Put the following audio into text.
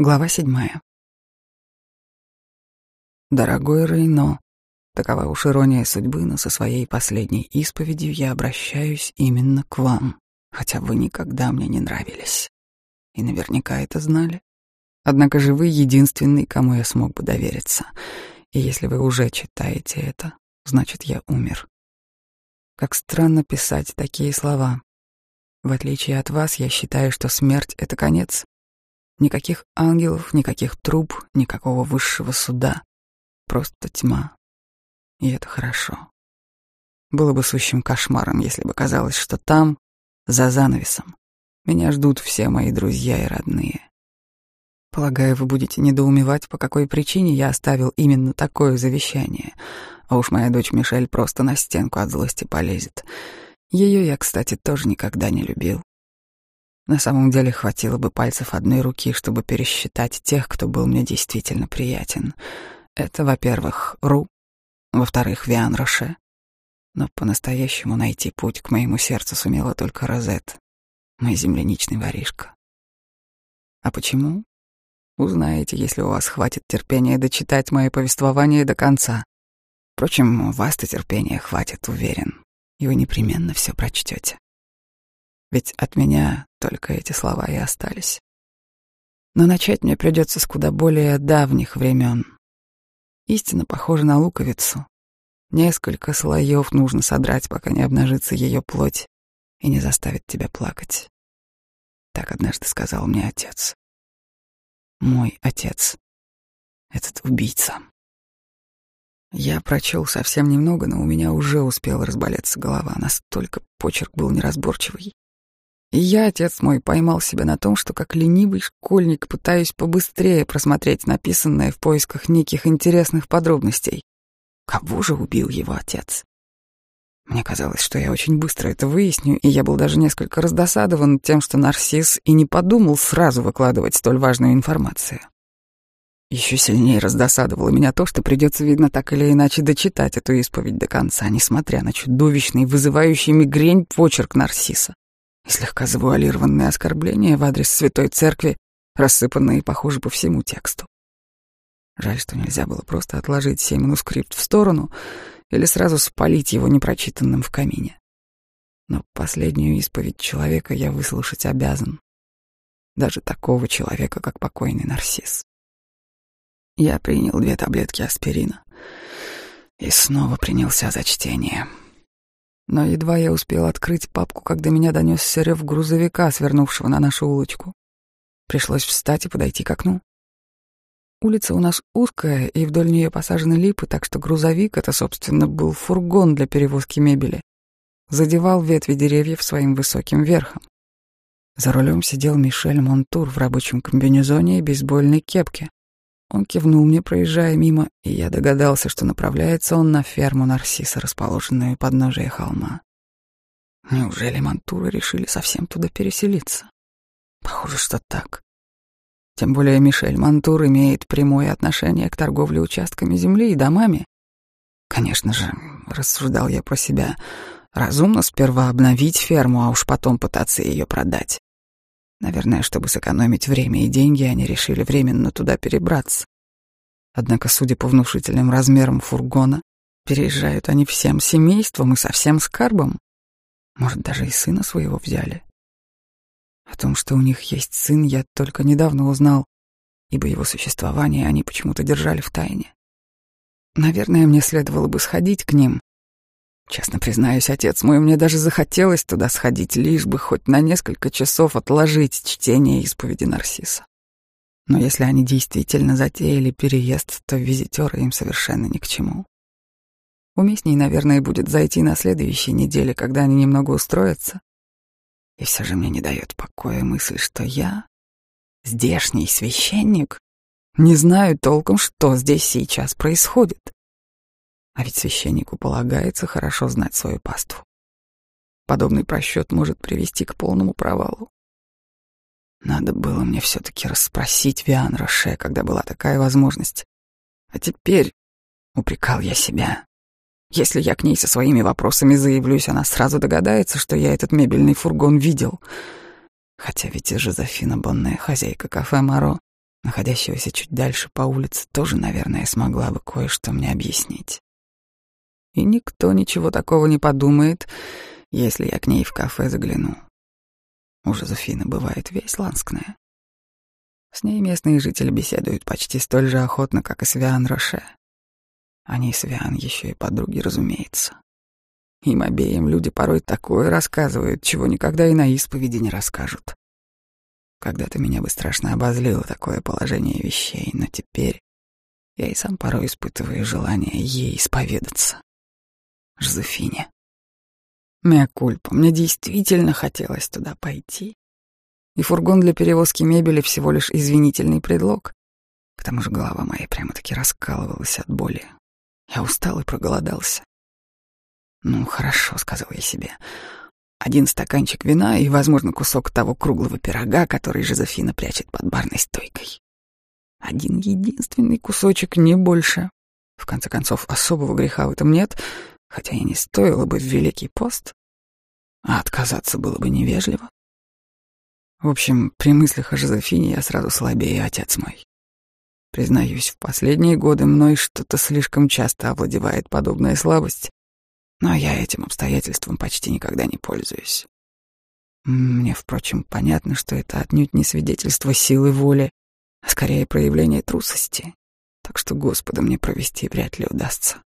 Глава седьмая. Дорогой Рейно, такова уж ирония судьбы, но со своей последней исповедью я обращаюсь именно к вам, хотя вы никогда мне не нравились. И наверняка это знали. Однако же вы единственный, кому я смог бы довериться. И если вы уже читаете это, значит, я умер. Как странно писать такие слова. В отличие от вас, я считаю, что смерть — это конец, Никаких ангелов, никаких труб, никакого высшего суда. Просто тьма. И это хорошо. Было бы сущим кошмаром, если бы казалось, что там, за занавесом, меня ждут все мои друзья и родные. Полагаю, вы будете недоумевать, по какой причине я оставил именно такое завещание. А уж моя дочь Мишель просто на стенку от злости полезет. Ее я, кстати, тоже никогда не любил. На самом деле хватило бы пальцев одной руки, чтобы пересчитать тех, кто был мне действительно приятен. Это, во-первых, Ру, во-вторых, Виан Роше. Но по-настоящему найти путь к моему сердцу сумела только Розет, мой земляничный воришка. А почему? Узнаете, если у вас хватит терпения дочитать мое повествование до конца. Впрочем, у вас-то терпения хватит, уверен, и вы непременно все прочтете. Ведь от меня только эти слова и остались. Но начать мне придется с куда более давних времен. Истина похожа на луковицу. Несколько слоев нужно содрать, пока не обнажится ее плоть и не заставит тебя плакать. Так однажды сказал мне отец. Мой отец. Этот убийца. Я прочел совсем немного, но у меня уже успела разболеться голова, настолько почерк был неразборчивый. И я, отец мой, поймал себя на том, что как ленивый школьник пытаюсь побыстрее просмотреть написанное в поисках неких интересных подробностей. Кого же убил его отец? Мне казалось, что я очень быстро это выясню, и я был даже несколько раздосадован тем, что Нарцисс и не подумал сразу выкладывать столь важную информацию. Еще сильнее раздосадовало меня то, что придется, видно, так или иначе дочитать эту исповедь до конца, несмотря на чудовищный, вызывающий мигрень почерк Нарцисса и слегка завуалированные оскорбления в адрес Святой Церкви, рассыпанные, похоже, по всему тексту. Жаль, что нельзя было просто отложить сей манускрипт в сторону или сразу спалить его непрочитанным в камине. Но последнюю исповедь человека я выслушать обязан. Даже такого человека, как покойный Нарцисс. Я принял две таблетки аспирина и снова принялся за чтение. Но едва я успел открыть папку, когда меня донесся рев грузовика, свернувшего на нашу улочку. Пришлось встать и подойти к окну. Улица у нас узкая, и вдоль нее посажены липы, так что грузовик — это, собственно, был фургон для перевозки мебели. Задевал ветви деревьев своим высоким верхом. За рулем сидел Мишель Монтур в рабочем комбинезоне и бейсбольной кепке. Он кивнул мне, проезжая мимо, и я догадался, что направляется он на ферму Нарсиса, расположенную под подножия холма. Неужели Мантуры решили совсем туда переселиться? Похоже, что так. Тем более Мишель Мантур имеет прямое отношение к торговле участками земли и домами. Конечно же, рассуждал я про себя, разумно сперва обновить ферму, а уж потом пытаться ее продать. Наверное, чтобы сэкономить время и деньги, они решили временно туда перебраться. Однако, судя по внушительным размерам фургона, переезжают они всем семейством и со всем скарбом. Может, даже и сына своего взяли. О том, что у них есть сын, я только недавно узнал, ибо его существование они почему-то держали в тайне. Наверное, мне следовало бы сходить к ним, Честно признаюсь, отец мой, мне даже захотелось туда сходить, лишь бы хоть на несколько часов отложить чтение исповеди Нарсиса. Но если они действительно затеяли переезд, то визитеры им совершенно ни к чему. Уместней, наверное, будет зайти на следующей неделе, когда они немного устроятся. И все же мне не дает покоя мысль, что я, здешний священник, не знаю толком, что здесь сейчас происходит. А ведь священнику полагается хорошо знать свою паству. Подобный просчет может привести к полному провалу. Надо было мне все-таки расспросить Виан Роше, когда была такая возможность. А теперь упрекал я себя. Если я к ней со своими вопросами заявлюсь, она сразу догадается, что я этот мебельный фургон видел. Хотя ведь и Жозефина Бонная, хозяйка кафе Моро, находящегося чуть дальше по улице, тоже, наверное, смогла бы кое-что мне объяснить. И никто ничего такого не подумает, если я к ней в кафе загляну. У Жозефины бывает весь ланскная. С ней местные жители беседуют почти столь же охотно, как и с Виан Роше. Они с Виан еще и подруги, разумеется. Им обеим люди порой такое рассказывают, чего никогда и на исповеди не расскажут. Когда-то меня бы страшно обозлило такое положение вещей, но теперь я и сам порой испытываю желание ей исповедаться. Жозефине. Меокульпа, мне действительно хотелось туда пойти. И фургон для перевозки мебели всего лишь извинительный предлог. К тому же голова моя прямо-таки раскалывалась от боли. Я устал и проголодался. «Ну, хорошо», — сказал я себе. «Один стаканчик вина и, возможно, кусок того круглого пирога, который Жозефина прячет под барной стойкой. Один единственный кусочек, не больше. В конце концов, особого греха в этом нет, хотя и не стоило бы в Великий пост. А отказаться было бы невежливо. В общем, при мыслях о Жозефине я сразу слабее, отец мой. Признаюсь, в последние годы мной что-то слишком часто овладевает подобная слабость, но я этим обстоятельством почти никогда не пользуюсь. Мне, впрочем, понятно, что это отнюдь не свидетельство силы воли, а скорее проявление трусости, так что Господа мне провести вряд ли удастся.